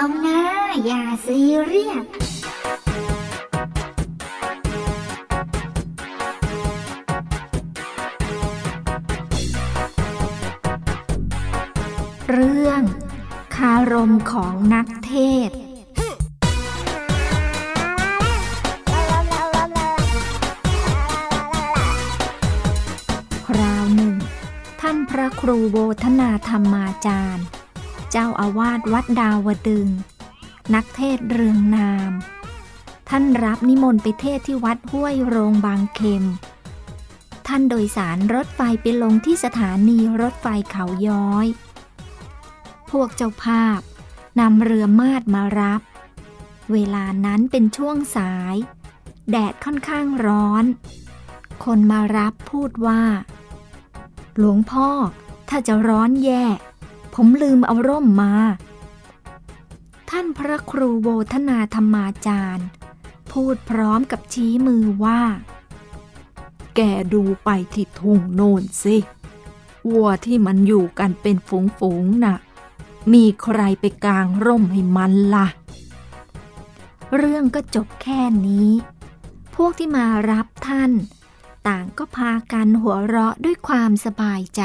อย่าซีเรียสเรื่อง คารมของนักเทศคราวหนึ่ง ท่านพระครูโบธนาธรรมาจารย์ เจ้าอาวาสวัดดาวดึง นักเทศเรืองนาม ท่านรับนิมนต์ไปเทศที่วัดห้วยโรงบางเข็ม ท่านโดยสารรถไฟไปลงที่สถานีรถไฟเขาย้อย พวกเจ้าภาพนำเรือมาดมารับ เวลานั้นเป็นช่วงสาย แดดค่อนข้างร้อน คนมารับพูดว่า หลวงพ่อถ้าจะร้อนแย่ ผมลืมเอาร่มมา ท่านพระครูโบธนาธรรมาจารย์ พูดพร้อมกับชี้มือว่า แกดูไปที่ทุ่งโน่นสิ วัวที่มันอยู่กันเป็นฝูงๆน่ะ มีใครไปกางร่มให้มันล่ะ เรื่องก็จบแค่นี้ พวกที่มารับท่าน ต่างก็พากันหัวเราะด้วยความสบายใจ